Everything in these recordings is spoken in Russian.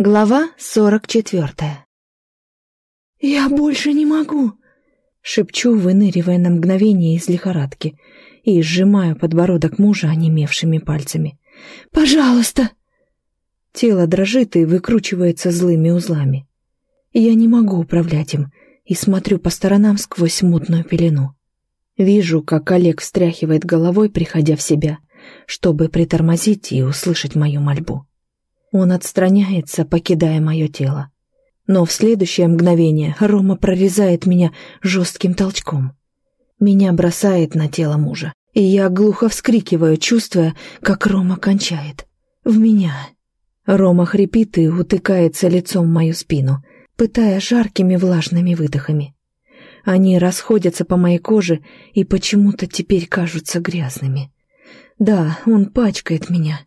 Глава сорок четвертая. «Я больше не могу!» — шепчу, выныривая на мгновение из лихорадки и сжимаю подбородок мужа онемевшими пальцами. «Пожалуйста!» Тело дрожит и выкручивается злыми узлами. Я не могу управлять им и смотрю по сторонам сквозь мутную пелену. Вижу, как Олег встряхивает головой, приходя в себя, чтобы притормозить и услышать мою мольбу. Он отстраняется, покидая мое тело. Но в следующее мгновение Рома прорезает меня жестким толчком. Меня бросает на тело мужа, и я глухо вскрикиваю, чувствуя, как Рома кончает. В меня. Рома хрипит и утыкается лицом в мою спину, пытая жаркими влажными выдохами. Они расходятся по моей коже и почему-то теперь кажутся грязными. Да, он пачкает меня,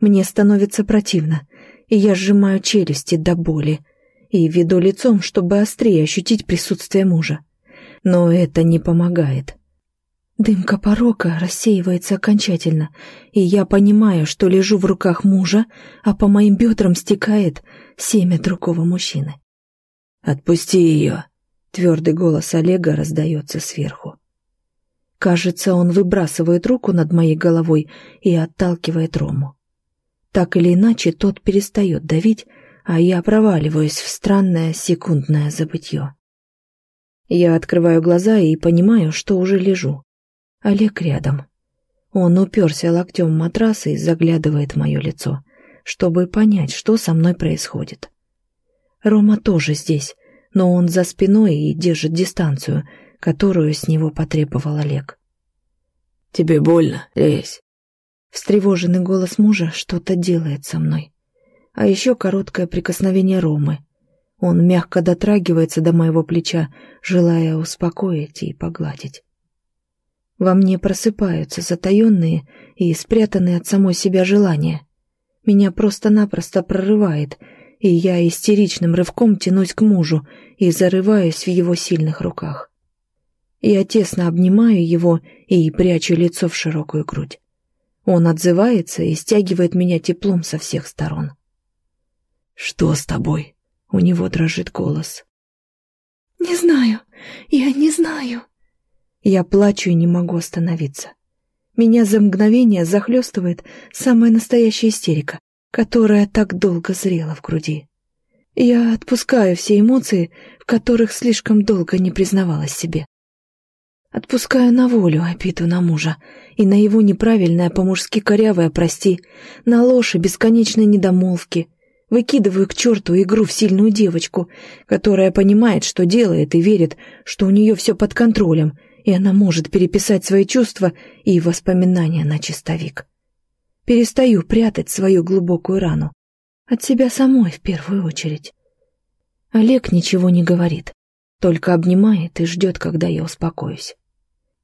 мне становится противно, и я сжимаю челюсти до боли и веду лицом, чтобы острее ощутить присутствие мужа. Но это не помогает. Дымка порока рассеивается окончательно, и я понимаю, что лежу в руках мужа, а по моим бедрам стекает семя другого мужчины. «Отпусти ее!» — твердый голос Олега раздается сверху. Кажется, он выбрасывает руку над моей головой и отталкивает Рому. Так или иначе, тот перестает давить, а я проваливаюсь в странное секундное забытье. Я открываю глаза и понимаю, что уже лежу. Олег рядом. Он уперся локтем в матрас и заглядывает в мое лицо, чтобы понять, что со мной происходит. Рома тоже здесь, но он за спиной и держит дистанцию, которую с него потребовал Олег. «Тебе больно, Лесь?» Встревоженный голос мужа что-то делает со мной. А еще короткое прикосновение Ромы. Он мягко дотрагивается до моего плеча, желая успокоить и погладить. Во мне просыпаются затаенные и спрятанные от самой себя желания. Меня просто-напросто прорывает, и я истеричным рывком тянусь к мужу и зарываюсь в его сильных руках. Я тесно обнимаю его и прячу лицо в широкую грудь. Он отзывается и стягивает меня теплом со всех сторон. «Что с тобой?» — у него дрожит голос. «Не знаю, я не знаю». Я плачу и не могу остановиться. Меня за мгновение захлестывает самая настоящая истерика, которая так долго зрела в груди. Я отпускаю все эмоции, в которых слишком долго не признавалась себе. Отпускаю на волю обиду на мужа и на его неправильное по-мужски корявое «прости», на ложь и бесконечные недомолвки. Выкидываю к черту игру в сильную девочку, которая понимает, что делает, и верит, что у нее все под контролем, и она может переписать свои чувства и воспоминания на чистовик. Перестаю прятать свою глубокую рану. От себя самой в первую очередь. Олег ничего не говорит, только обнимает и ждет, когда я успокоюсь.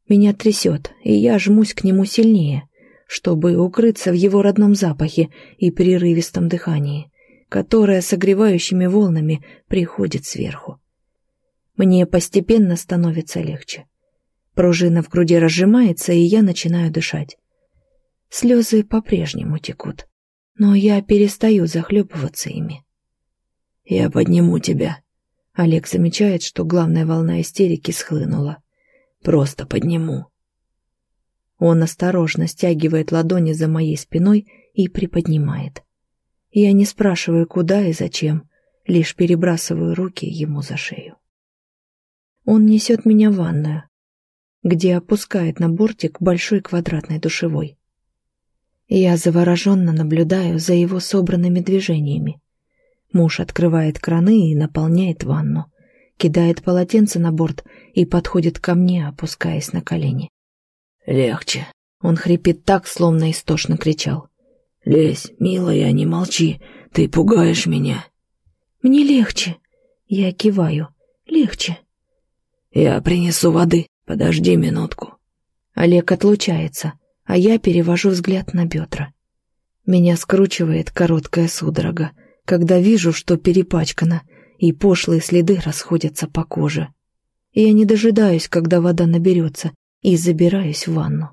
Меня трясет, и я жмусь к нему сильнее, чтобы укрыться в его родном запахе и прерывистом дыхании, которое согревающими волнами приходит сверху. Мне постепенно становится легче. Пружина в груди разжимается, и я начинаю дышать. Слезы по-прежнему текут, но я перестаю захлебываться ими. «Я подниму тебя», Олег замечает, что главная волна истерики схлынула. Просто подниму. Он осторожно стягивает ладони за моей спиной и приподнимает. Я не спрашиваю, куда и зачем, лишь перебрасываю руки ему за шею. Он несет меня в ванную, где опускает на бортик большой квадратной душевой. Я завороженно наблюдаю за его собранными движениями. Муж открывает краны и наполняет ванну кидает полотенце на борт и подходит ко мне, опускаясь на колени. «Легче». Он хрипит так, словно истошно кричал. «Лезь, милая, не молчи, ты пугаешь меня». «Мне легче». Я киваю. «Легче». «Я принесу воды, подожди минутку». Олег отлучается, а я перевожу взгляд на бедра. Меня скручивает короткая судорога, когда вижу, что перепачкана, и пошлые следы расходятся по коже. Я не дожидаюсь, когда вода наберется, и забираюсь в ванну.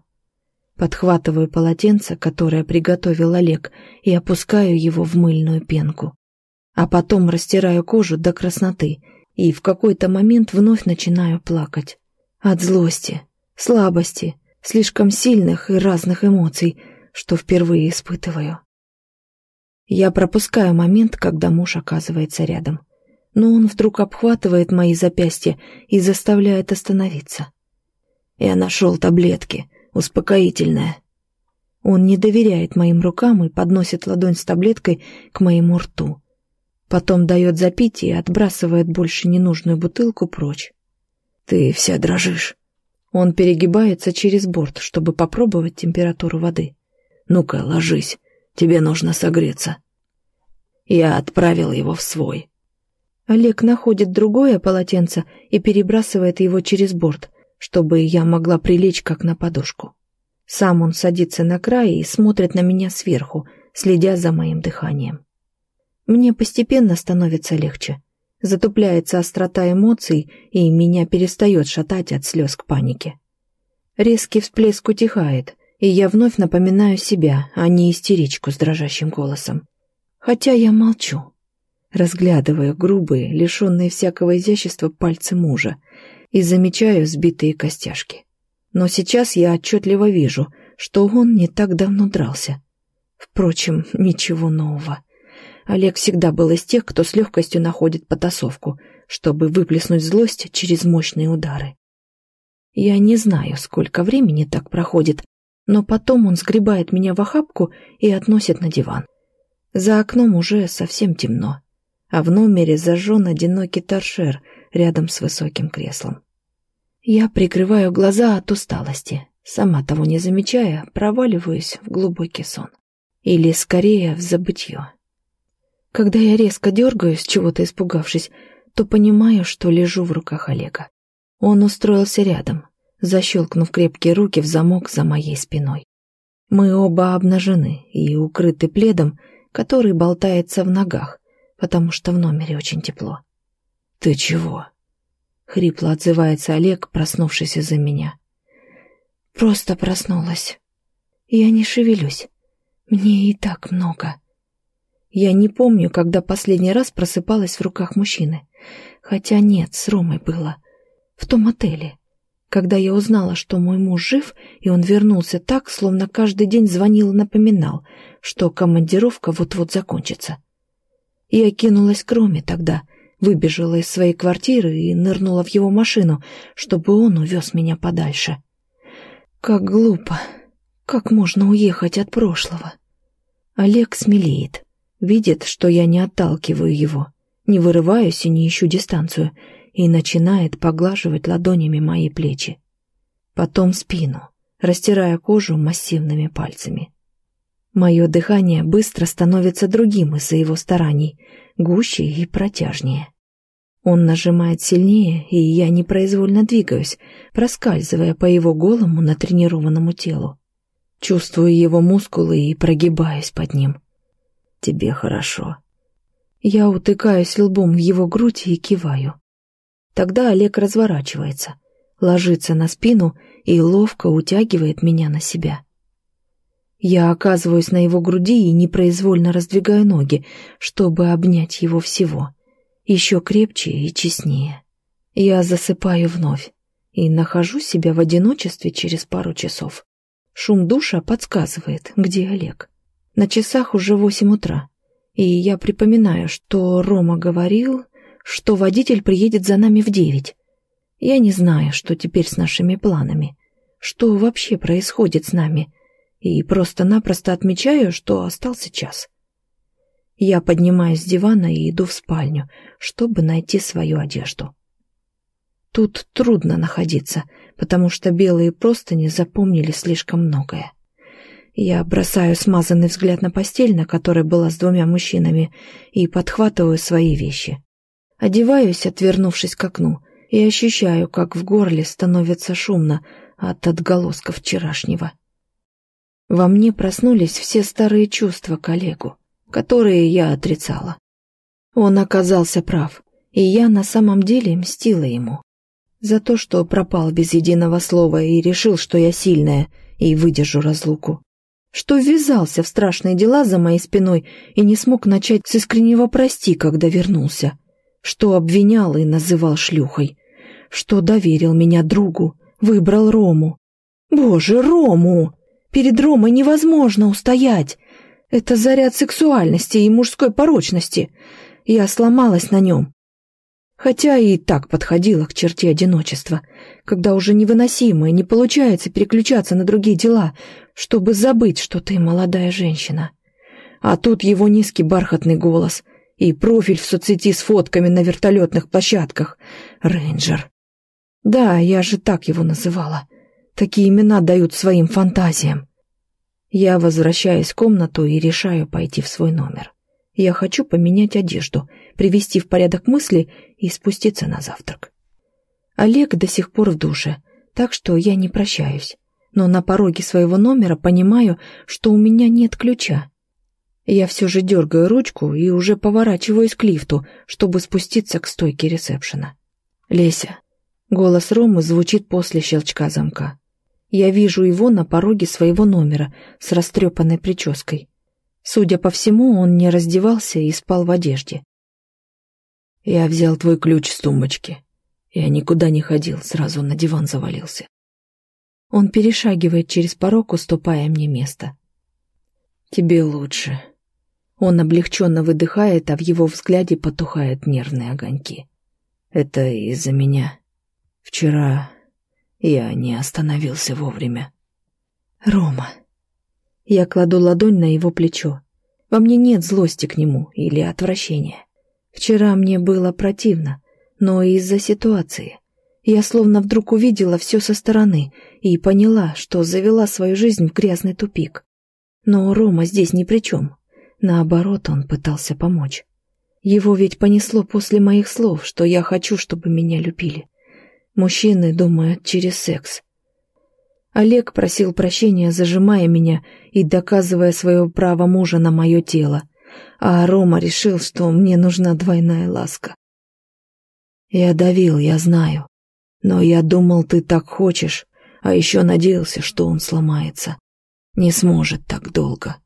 Подхватываю полотенце, которое приготовил Олег, и опускаю его в мыльную пенку. а потом растираю кожу до красноты и в какой-то момент вновь начинаю плакать. От злости, слабости, слишком сильных и разных эмоций, что впервые испытываю. Я пропускаю момент, когда муж оказывается рядом. Но он вдруг обхватывает мои запястья и заставляет остановиться. Я нашел таблетки, успокоительное. Он не доверяет моим рукам и подносит ладонь с таблеткой к моему рту. Потом дает запить и отбрасывает больше ненужную бутылку прочь. «Ты вся дрожишь». Он перегибается через борт, чтобы попробовать температуру воды. «Ну-ка, ложись, тебе нужно согреться». Я отправил его в свой. Олег находит другое полотенце и перебрасывает его через борт, чтобы я могла прилечь как на подушку. Сам он садится на край и смотрит на меня сверху, следя за моим дыханием. Мне постепенно становится легче. Затупляется острота эмоций, и меня перестает шатать от слез к панике. Резкий всплеск утихает, и я вновь напоминаю себя, а не истеричку с дрожащим голосом. Хотя я молчу, разглядывая грубые, лишенные всякого изящества пальцы мужа, и замечаю сбитые костяшки. Но сейчас я отчетливо вижу, что он не так давно дрался. Впрочем, ничего нового. Олег всегда был из тех, кто с легкостью находит потасовку, чтобы выплеснуть злость через мощные удары. Я не знаю, сколько времени так проходит, но потом он сгребает меня в охапку и относит на диван. За окном уже совсем темно, а в номере зажжен одинокий торшер рядом с высоким креслом. Я прикрываю глаза от усталости, сама того не замечая, проваливаюсь в глубокий сон. Или, скорее, в забытье. Когда я резко дергаюсь, чего-то испугавшись, то понимаю, что лежу в руках Олега. Он устроился рядом, защелкнув крепкие руки в замок за моей спиной. Мы оба обнажены и укрыты пледом, который болтается в ногах, потому что в номере очень тепло. «Ты чего?» Хрипло отзывается Олег, проснувшись из-за меня. Просто проснулась. Я не шевелюсь. Мне и так много. Я не помню, когда последний раз просыпалась в руках мужчины. Хотя нет, с Ромой было. В том отеле. Когда я узнала, что мой муж жив, и он вернулся так, словно каждый день звонил и напоминал, что командировка вот-вот закончится. Я кинулась к Роме тогда, выбежала из своей квартиры и нырнула в его машину, чтобы он увез меня подальше. Как глупо. Как можно уехать от прошлого? Олег смелеет. Видит, что я не отталкиваю его, не вырываюсь и не ищу дистанцию, и начинает поглаживать ладонями мои плечи. Потом спину, растирая кожу массивными пальцами. Мое дыхание быстро становится другим из-за его стараний, гуще и протяжнее. Он нажимает сильнее, и я непроизвольно двигаюсь, проскальзывая по его голому натренированному телу. Чувствую его мускулы и прогибаюсь под ним. «Тебе хорошо». Я утыкаюсь лбом в его грудь и киваю. Тогда Олег разворачивается, ложится на спину и ловко утягивает меня на себя. Я оказываюсь на его груди и непроизвольно раздвигаю ноги, чтобы обнять его всего — еще крепче и честнее. Я засыпаю вновь и нахожу себя в одиночестве через пару часов. Шум душа подсказывает, где Олег. На часах уже восемь утра, и я припоминаю, что Рома говорил, что водитель приедет за нами в девять. Я не знаю, что теперь с нашими планами, что вообще происходит с нами, и просто-напросто отмечаю, что остался час. Я поднимаюсь с дивана и иду в спальню, чтобы найти свою одежду. Тут трудно находиться, потому что белые простыни запомнили слишком многое. Я бросаю смазанный взгляд на постель, на которой была с двумя мужчинами, и подхватываю свои вещи. Одеваюсь, отвернувшись к окну, и ощущаю, как в горле становится шумно от отголосков вчерашнего. Во мне проснулись все старые чувства к Олегу которые я отрицала. Он оказался прав, и я на самом деле мстила ему. За то, что пропал без единого слова и решил, что я сильная и выдержу разлуку. что ввязался в страшные дела за моей спиной и не смог начать с искреннего «прости», когда вернулся, что обвинял и называл шлюхой, что доверил меня другу, выбрал Рому. Боже, Рому! Перед Ромой невозможно устоять. Это заряд сексуальности и мужской порочности. Я сломалась на нем. Хотя и так подходила к черте одиночества, когда уже невыносимо и не получается переключаться на другие дела, чтобы забыть, что ты молодая женщина. А тут его низкий бархатный голос и профиль в соцсети с фотками на вертолетных площадках. Рейнджер. Да, я же так его называла. Такие имена дают своим фантазиям. Я возвращаюсь в комнату и решаю пойти в свой номер. Я хочу поменять одежду, привести в порядок мысли и спуститься на завтрак. Олег до сих пор в душе, так что я не прощаюсь. Но на пороге своего номера понимаю, что у меня нет ключа. Я все же дергаю ручку и уже поворачиваюсь к лифту, чтобы спуститься к стойке ресепшена. «Леся». Голос Ромы звучит после щелчка замка. Я вижу его на пороге своего номера с растрепанной прической. Судя по всему, он не раздевался и спал в одежде. «Я взял твой ключ с тумбочки. Я никуда не ходил, сразу на диван завалился». Он перешагивает через порог, уступая мне место. «Тебе лучше». Он облегченно выдыхает, а в его взгляде потухают нервные огоньки. «Это из-за меня. Вчера я не остановился вовремя». «Рома». Я кладу ладонь на его плечо. Во мне нет злости к нему или отвращения. Вчера мне было противно, но из-за ситуации. Я словно вдруг увидела все со стороны и поняла, что завела свою жизнь в грязный тупик. Но Рома здесь ни при чем. Наоборот, он пытался помочь. Его ведь понесло после моих слов, что я хочу, чтобы меня любили. Мужчины думают через секс. Олег просил прощения, зажимая меня и доказывая свое право мужа на мое тело. А Рома решил, что мне нужна двойная ласка. Я давил, я знаю. Но я думал, ты так хочешь, а еще надеялся, что он сломается. Не сможет так долго.